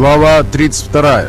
Глава 32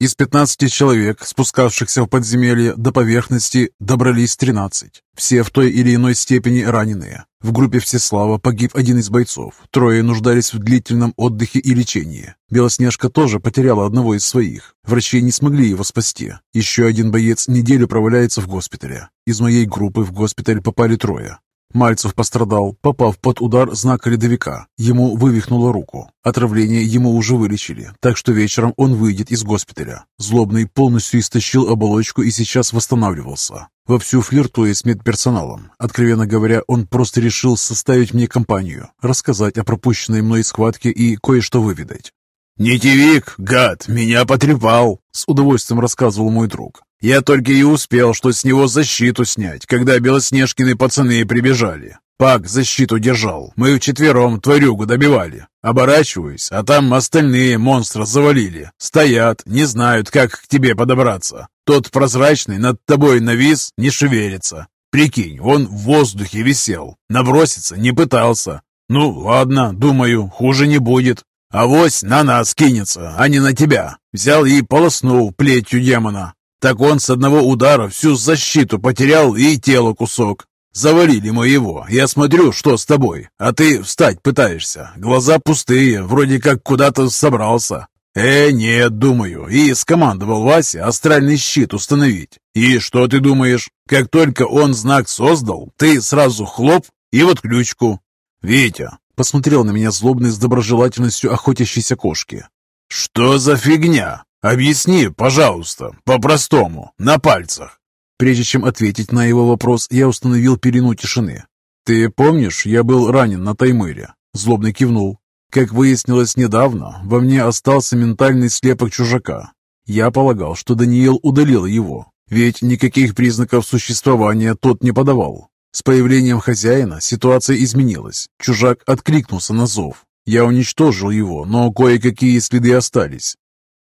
Из 15 человек, спускавшихся в подземелье до поверхности, добрались 13. Все в той или иной степени раненые. В группе Всеслава погиб один из бойцов. Трое нуждались в длительном отдыхе и лечении. Белоснежка тоже потеряла одного из своих. Врачи не смогли его спасти. Еще один боец неделю проваляется в госпитале. Из моей группы в госпиталь попали трое. Мальцев пострадал, попав под удар знака ледовика. Ему вывихнуло руку. Отравление ему уже вылечили, так что вечером он выйдет из госпиталя. Злобный полностью истощил оболочку и сейчас восстанавливался. Вовсю флиртуя с медперсоналом. Откровенно говоря, он просто решил составить мне компанию, рассказать о пропущенной мной схватке и кое-что выведать. «Нитевик, гад, меня потрепал!» — с удовольствием рассказывал мой друг. Я только и успел, что с него защиту снять, когда белоснежкины пацаны прибежали. Пак защиту держал. Мы вчетвером тварюгу добивали. Оборачиваюсь, а там остальные монстры завалили. Стоят, не знают, как к тебе подобраться. Тот прозрачный над тобой навис, не шевелится. Прикинь, он в воздухе висел. Наброситься не пытался. Ну, ладно, думаю, хуже не будет. Авось на нас кинется, а не на тебя. Взял и полоснул плетью демона. Так он с одного удара всю защиту потерял и тело кусок. Завалили мы его. Я смотрю, что с тобой. А ты встать пытаешься. Глаза пустые, вроде как куда-то собрался. Э, нет, думаю. И скомандовал Вася астральный щит установить. И что ты думаешь? Как только он знак создал, ты сразу хлоп и в отключку. Витя, посмотрел на меня злобный с доброжелательностью охотящейся кошки. «Что за фигня? «Объясни, пожалуйста, по-простому, на пальцах». Прежде чем ответить на его вопрос, я установил перину тишины. «Ты помнишь, я был ранен на Таймыре?» Злобно кивнул. Как выяснилось недавно, во мне остался ментальный слепок чужака. Я полагал, что Даниил удалил его, ведь никаких признаков существования тот не подавал. С появлением хозяина ситуация изменилась. Чужак откликнулся на зов. Я уничтожил его, но кое-какие следы остались.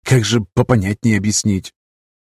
Как же попонятнее объяснить?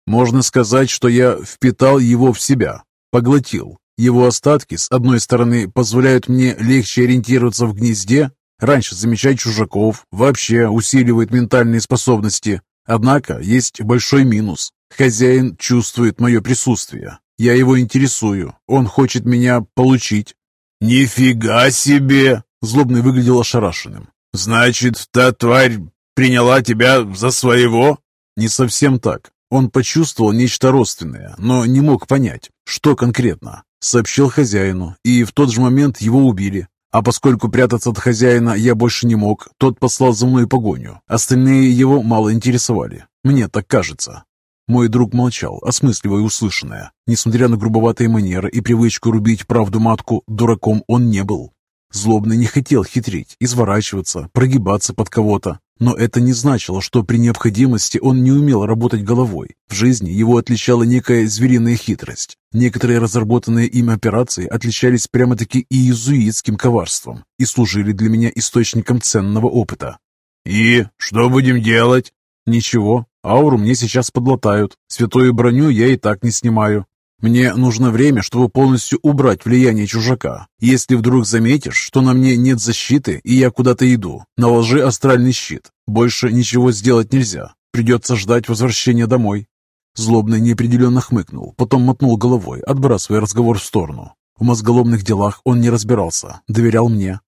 Можно сказать, что я впитал его в себя, поглотил. Его остатки, с одной стороны, позволяют мне легче ориентироваться в гнезде, раньше замечать чужаков, вообще усиливает ментальные способности. Однако есть большой минус. Хозяин чувствует мое присутствие. Я его интересую. Он хочет меня получить. «Нифига себе!» Злобный выглядел ошарашенным. «Значит, та тварь приняла тебя за своего?» «Не совсем так. Он почувствовал нечто родственное, но не мог понять, что конкретно. Сообщил хозяину, и в тот же момент его убили. А поскольку прятаться от хозяина я больше не мог, тот послал за мной погоню. Остальные его мало интересовали. Мне так кажется. Мой друг молчал, осмысливая услышанное. Несмотря на грубоватые манеры и привычку рубить правду матку, дураком он не был. Злобный не хотел хитрить, изворачиваться, прогибаться под кого-то. Но это не значило, что при необходимости он не умел работать головой. В жизни его отличала некая звериная хитрость. Некоторые разработанные им операции отличались прямо-таки иезуитским коварством и служили для меня источником ценного опыта. «И что будем делать?» «Ничего. Ауру мне сейчас подлатают. Святую броню я и так не снимаю. Мне нужно время, чтобы полностью убрать влияние чужака. Если вдруг заметишь, что на мне нет защиты и я куда-то иду, наложи астральный щит. Больше ничего сделать нельзя. Придется ждать возвращения домой». Злобный неопределенно хмыкнул, потом мотнул головой, отбрасывая разговор в сторону. В мозголомных делах он не разбирался, доверял мне.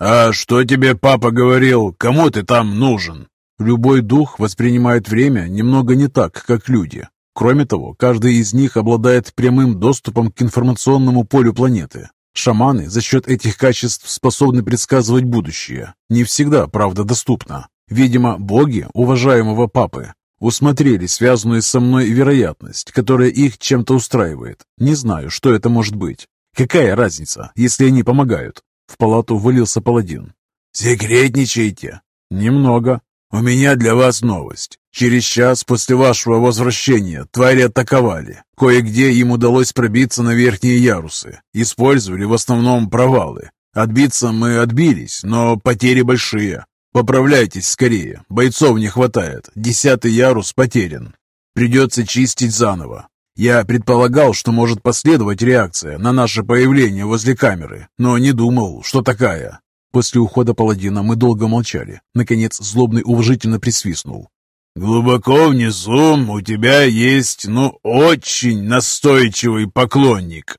«А что тебе папа говорил? Кому ты там нужен?» Любой дух воспринимает время немного не так, как люди. Кроме того, каждый из них обладает прямым доступом к информационному полю планеты. Шаманы за счет этих качеств способны предсказывать будущее. Не всегда, правда, доступно. Видимо, боги уважаемого папы усмотрели связанную со мной вероятность, которая их чем-то устраивает. Не знаю, что это может быть. Какая разница, если они помогают? В палату ввалился паладин. «Секретничайте?» «Немного. У меня для вас новость. Через час после вашего возвращения твари атаковали. Кое-где им удалось пробиться на верхние ярусы. Использовали в основном провалы. Отбиться мы отбились, но потери большие. Поправляйтесь скорее, бойцов не хватает. Десятый ярус потерян. Придется чистить заново. Я предполагал, что может последовать реакция на наше появление возле камеры, но не думал, что такая. После ухода паладина мы долго молчали. Наконец, злобный уважительно присвистнул. «Глубоко внизу у тебя есть, ну, очень настойчивый поклонник».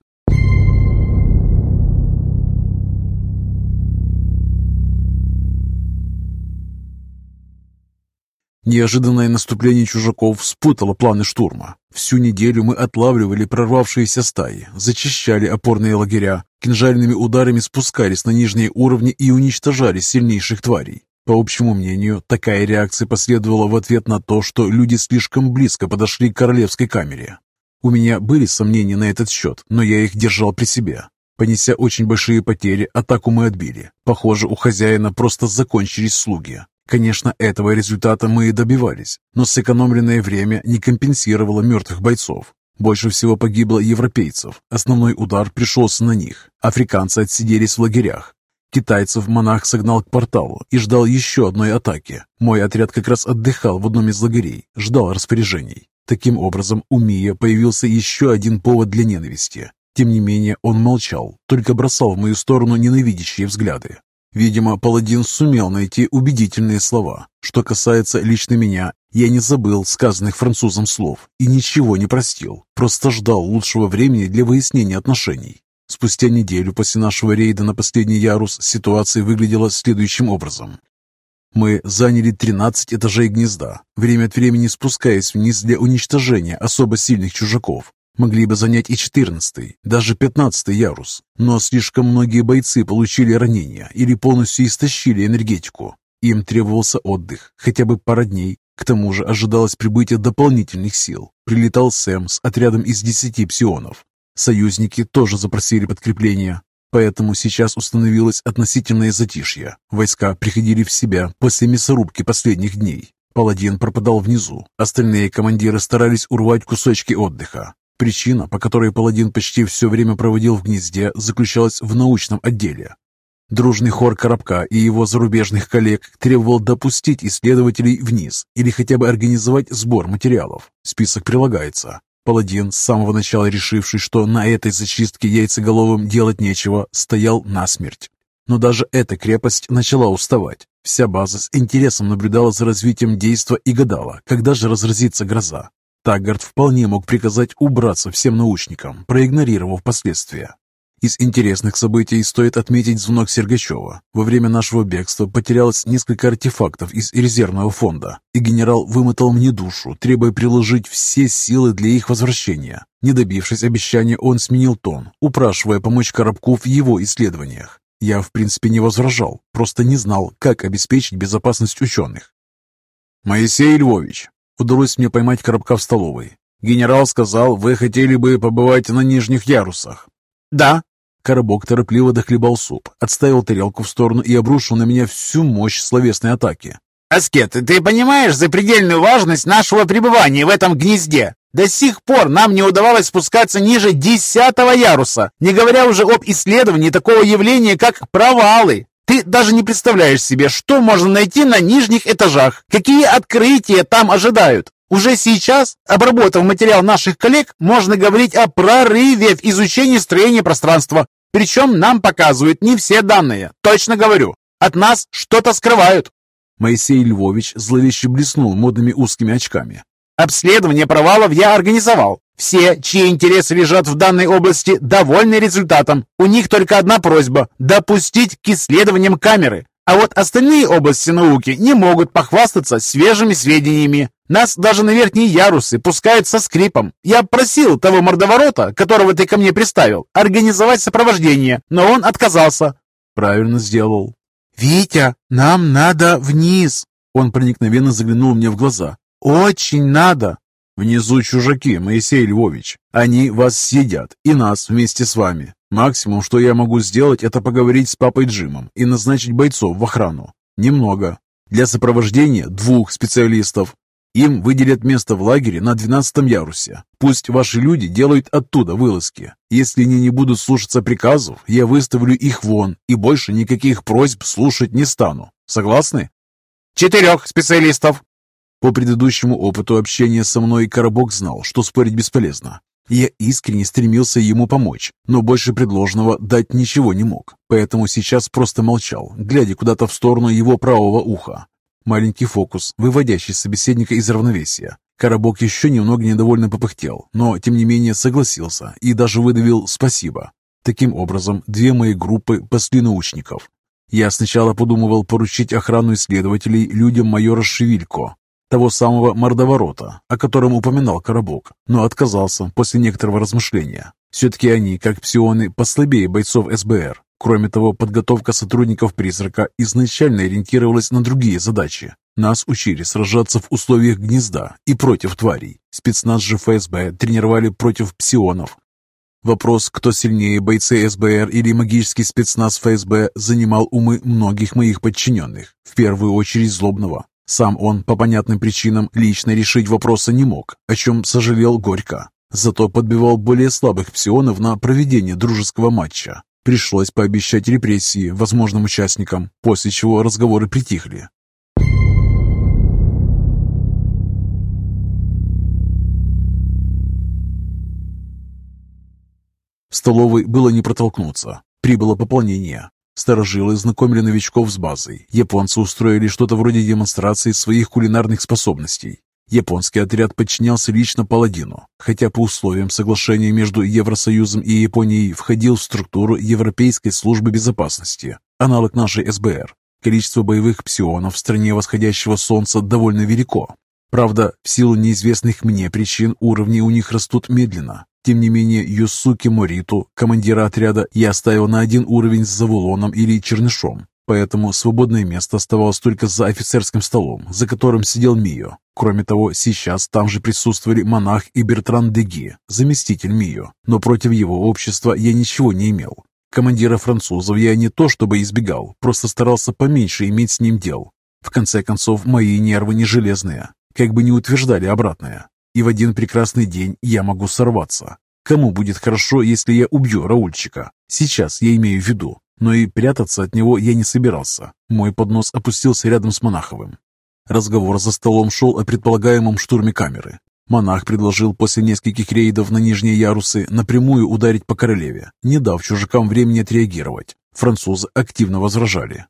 Неожиданное наступление чужаков спутало планы штурма. Всю неделю мы отлавливали прорвавшиеся стаи, зачищали опорные лагеря, кинжальными ударами спускались на нижние уровни и уничтожали сильнейших тварей. По общему мнению, такая реакция последовала в ответ на то, что люди слишком близко подошли к королевской камере. У меня были сомнения на этот счет, но я их держал при себе. Понеся очень большие потери, атаку мы отбили. Похоже, у хозяина просто закончились слуги. Конечно, этого результата мы и добивались, но сэкономленное время не компенсировало мертвых бойцов. Больше всего погибло европейцев. Основной удар пришелся на них. Африканцы отсиделись в лагерях. Китайцев монах согнал к порталу и ждал еще одной атаки. Мой отряд как раз отдыхал в одном из лагерей, ждал распоряжений. Таким образом, у Мия появился еще один повод для ненависти. Тем не менее, он молчал, только бросал в мою сторону ненавидящие взгляды. Видимо, паладин сумел найти убедительные слова. Что касается лично меня, я не забыл сказанных французом слов и ничего не простил, просто ждал лучшего времени для выяснения отношений. Спустя неделю после нашего рейда на последний ярус ситуация выглядела следующим образом. Мы заняли 13 этажей гнезда, время от времени спускаясь вниз для уничтожения особо сильных чужаков. Могли бы занять и четырнадцатый, даже пятнадцатый ярус, но слишком многие бойцы получили ранения или полностью истощили энергетику. Им требовался отдых, хотя бы пара дней. К тому же ожидалось прибытие дополнительных сил. Прилетал Сэм с отрядом из десяти псионов. Союзники тоже запросили подкрепление, поэтому сейчас установилось относительное затишье. Войска приходили в себя после мясорубки последних дней. Паладин пропадал внизу, остальные командиры старались урвать кусочки отдыха. Причина, по которой паладин почти все время проводил в гнезде, заключалась в научном отделе. Дружный хор Коробка и его зарубежных коллег требовал допустить исследователей вниз или хотя бы организовать сбор материалов. Список прилагается. Паладин, с самого начала решивший, что на этой зачистке яйцеголовым делать нечего, стоял насмерть. Но даже эта крепость начала уставать. Вся база с интересом наблюдала за развитием действа и гадала, когда же разразится гроза. Таггард вполне мог приказать убраться всем научникам, проигнорировав последствия. Из интересных событий стоит отметить звонок Сергачева. Во время нашего бегства потерялось несколько артефактов из резервного фонда, и генерал вымотал мне душу, требуя приложить все силы для их возвращения. Не добившись обещания, он сменил тон, упрашивая помочь Коробку в его исследованиях. Я, в принципе, не возражал, просто не знал, как обеспечить безопасность ученых. «Моисей Львович, Удалось мне поймать коробка в столовой. Генерал сказал, вы хотели бы побывать на нижних ярусах. Да. Коробок торопливо дохлебал суп, отставил тарелку в сторону и обрушил на меня всю мощь словесной атаки. «Аскет, ты понимаешь запредельную важность нашего пребывания в этом гнезде? До сих пор нам не удавалось спускаться ниже десятого яруса, не говоря уже об исследовании такого явления, как провалы. Ты даже не представляешь себе, что можно найти на нижних этажах, какие открытия там ожидают. Уже сейчас, обработав материал наших коллег, можно говорить о прорыве в изучении строения пространства. Причем нам показывают не все данные. Точно говорю, от нас что-то скрывают. Моисей Львович зловеще блеснул модными узкими очками. Обследование провалов я организовал. Все, чьи интересы лежат в данной области, довольны результатом. У них только одна просьба – допустить к исследованиям камеры. А вот остальные области науки не могут похвастаться свежими сведениями. Нас даже на верхние ярусы пускают со скрипом. Я просил того мордоворота, которого ты ко мне приставил, организовать сопровождение, но он отказался. Правильно сделал. «Витя, нам надо вниз!» Он проникновенно заглянул мне в глаза. «Очень надо!» «Внизу чужаки, Моисей Львович. Они вас съедят, и нас вместе с вами. Максимум, что я могу сделать, это поговорить с папой Джимом и назначить бойцов в охрану. Немного. Для сопровождения двух специалистов. Им выделят место в лагере на 12 ярусе. Пусть ваши люди делают оттуда вылазки. Если они не будут слушаться приказов, я выставлю их вон и больше никаких просьб слушать не стану. Согласны? Четырех специалистов. По предыдущему опыту общения со мной Коробок знал, что спорить бесполезно. Я искренне стремился ему помочь, но больше предложенного дать ничего не мог, поэтому сейчас просто молчал, глядя куда-то в сторону его правого уха. Маленький фокус, выводящий собеседника из равновесия. Коробок еще немного недовольно попыхтел, но тем не менее согласился и даже выдавил «спасибо». Таким образом, две мои группы пасли научников. Я сначала подумывал поручить охрану исследователей людям майора Шевилько, того самого мордоворота, о котором упоминал Коробок, но отказался после некоторого размышления. Все-таки они, как псионы, послабее бойцов СБР. Кроме того, подготовка сотрудников «Призрака» изначально ориентировалась на другие задачи. Нас учили сражаться в условиях гнезда и против тварей. Спецназ же ФСБ тренировали против псионов. Вопрос, кто сильнее, бойцы СБР или магический спецназ ФСБ, занимал умы многих моих подчиненных, в первую очередь Злобного. Сам он, по понятным причинам, лично решить вопроса не мог, о чем сожалел горько. Зато подбивал более слабых псионов на проведение дружеского матча. Пришлось пообещать репрессии возможным участникам, после чего разговоры притихли. В столовой было не протолкнуться. Прибыло пополнение. Старожилы знакомили новичков с базой. Японцы устроили что-то вроде демонстрации своих кулинарных способностей. Японский отряд подчинялся лично паладину, хотя по условиям соглашения между Евросоюзом и Японией входил в структуру Европейской службы безопасности, аналог нашей СБР. Количество боевых псионов в стране восходящего солнца довольно велико. Правда, в силу неизвестных мне причин уровни у них растут медленно, тем не менее, Юсуки Мориту, командира отряда, я оставил на один уровень с Завулоном или Чернышом, поэтому свободное место оставалось только за офицерским столом, за которым сидел Мио. Кроме того, сейчас там же присутствовали монах и Бертран Деги, заместитель Мио, но против его общества я ничего не имел. Командира французов я не то чтобы избегал, просто старался поменьше иметь с ним дел. В конце концов, мои нервы не железные, как бы не утверждали обратное и в один прекрасный день я могу сорваться. Кому будет хорошо, если я убью Раульчика? Сейчас я имею в виду. Но и прятаться от него я не собирался. Мой поднос опустился рядом с Монаховым. Разговор за столом шел о предполагаемом штурме камеры. Монах предложил после нескольких рейдов на нижние ярусы напрямую ударить по королеве, не дав чужакам времени отреагировать. Французы активно возражали.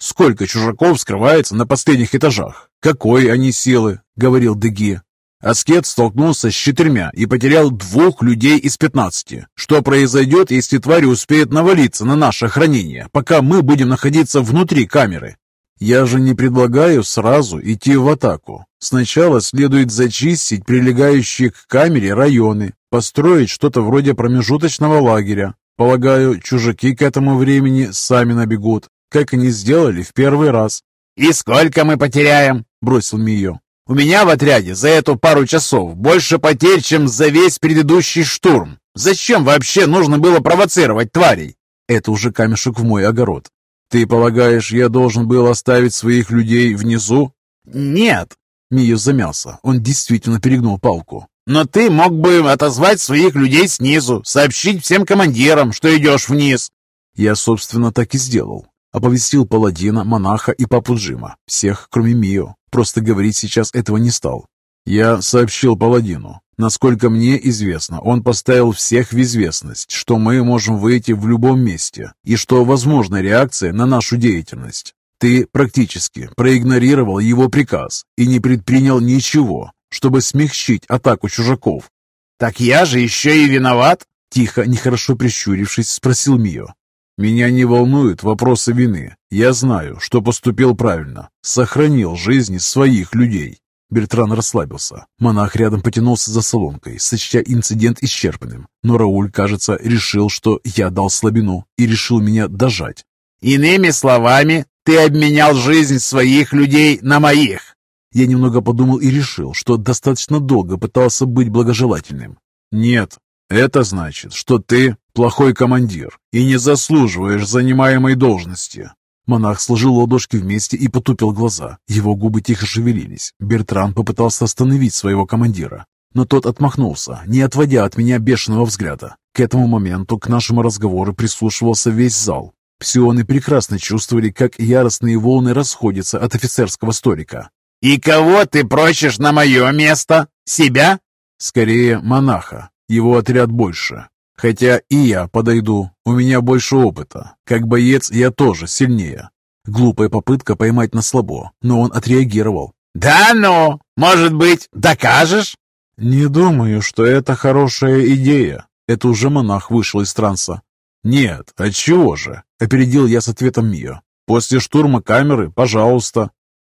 «Сколько чужаков скрывается на последних этажах? Какой они силы?» — говорил Деги. Аскет столкнулся с четырьмя и потерял двух людей из пятнадцати. Что произойдет, если твари успеют навалиться на наше хранение, пока мы будем находиться внутри камеры? Я же не предлагаю сразу идти в атаку. Сначала следует зачистить прилегающие к камере районы, построить что-то вроде промежуточного лагеря. Полагаю, чужаки к этому времени сами набегут, как они сделали в первый раз. «И сколько мы потеряем?» – бросил Мио. У меня в отряде за эту пару часов больше потерь, чем за весь предыдущий штурм. Зачем вообще нужно было провоцировать тварей? Это уже камешек в мой огород. Ты полагаешь, я должен был оставить своих людей внизу? Нет. Мио замялся. Он действительно перегнул палку. Но ты мог бы отозвать своих людей снизу, сообщить всем командирам, что идешь вниз. Я, собственно, так и сделал. Оповестил паладина, монаха и папу Джима. Всех, кроме Мио. Просто говорить сейчас этого не стал. Я сообщил паладину. Насколько мне известно, он поставил всех в известность, что мы можем выйти в любом месте и что возможна реакция на нашу деятельность. Ты практически проигнорировал его приказ и не предпринял ничего, чтобы смягчить атаку чужаков. «Так я же еще и виноват?» Тихо, нехорошо прищурившись, спросил Мио. Меня не волнуют вопросы вины. Я знаю, что поступил правильно. Сохранил жизни своих людей. Бертран расслабился. Монах рядом потянулся за солонкой, сочтя инцидент исчерпанным. Но Рауль, кажется, решил, что я дал слабину и решил меня дожать. «Иными словами, ты обменял жизнь своих людей на моих!» Я немного подумал и решил, что достаточно долго пытался быть благожелательным. «Нет, это значит, что ты плохой командир и не заслуживаешь занимаемой должности». Монах сложил ладошки вместе и потупил глаза. Его губы тихо шевелились. Бертран попытался остановить своего командира, но тот отмахнулся, не отводя от меня бешеного взгляда. К этому моменту к нашему разговору прислушивался весь зал. Псионы прекрасно чувствовали, как яростные волны расходятся от офицерского столика. «И кого ты прочишь на мое место? Себя?» «Скорее, монаха. Его отряд больше. Хотя и я подойду, у меня больше опыта. Как боец я тоже сильнее. Глупая попытка поймать на слабо, но он отреагировал. «Да ну! Может быть, докажешь?» «Не думаю, что это хорошая идея». Это уже монах вышел из транса. «Нет, отчего же?» — опередил я с ответом Мио. «После штурма камеры, пожалуйста».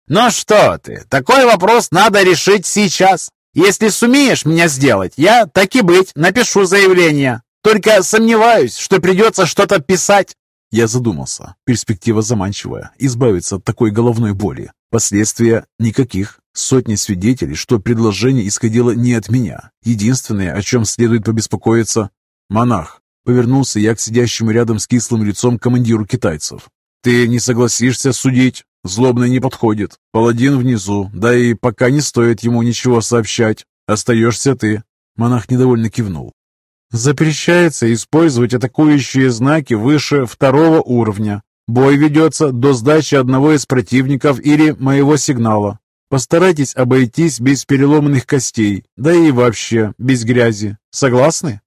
«Ну что ты, такой вопрос надо решить сейчас. Если сумеешь меня сделать, я, так и быть, напишу заявление. Только сомневаюсь, что придется что-то писать». Я задумался. Перспектива заманчивая. Избавиться от такой головной боли. Последствия никаких. Сотни свидетелей, что предложение исходило не от меня. Единственное, о чем следует побеспокоиться... Монах. Повернулся я к сидящему рядом с кислым лицом командиру китайцев. «Ты не согласишься судить? Злобный не подходит. Паладин внизу, да и пока не стоит ему ничего сообщать. Остаешься ты». Монах недовольно кивнул. Запрещается использовать атакующие знаки выше второго уровня. Бой ведется до сдачи одного из противников или моего сигнала. Постарайтесь обойтись без переломанных костей, да и вообще без грязи. Согласны?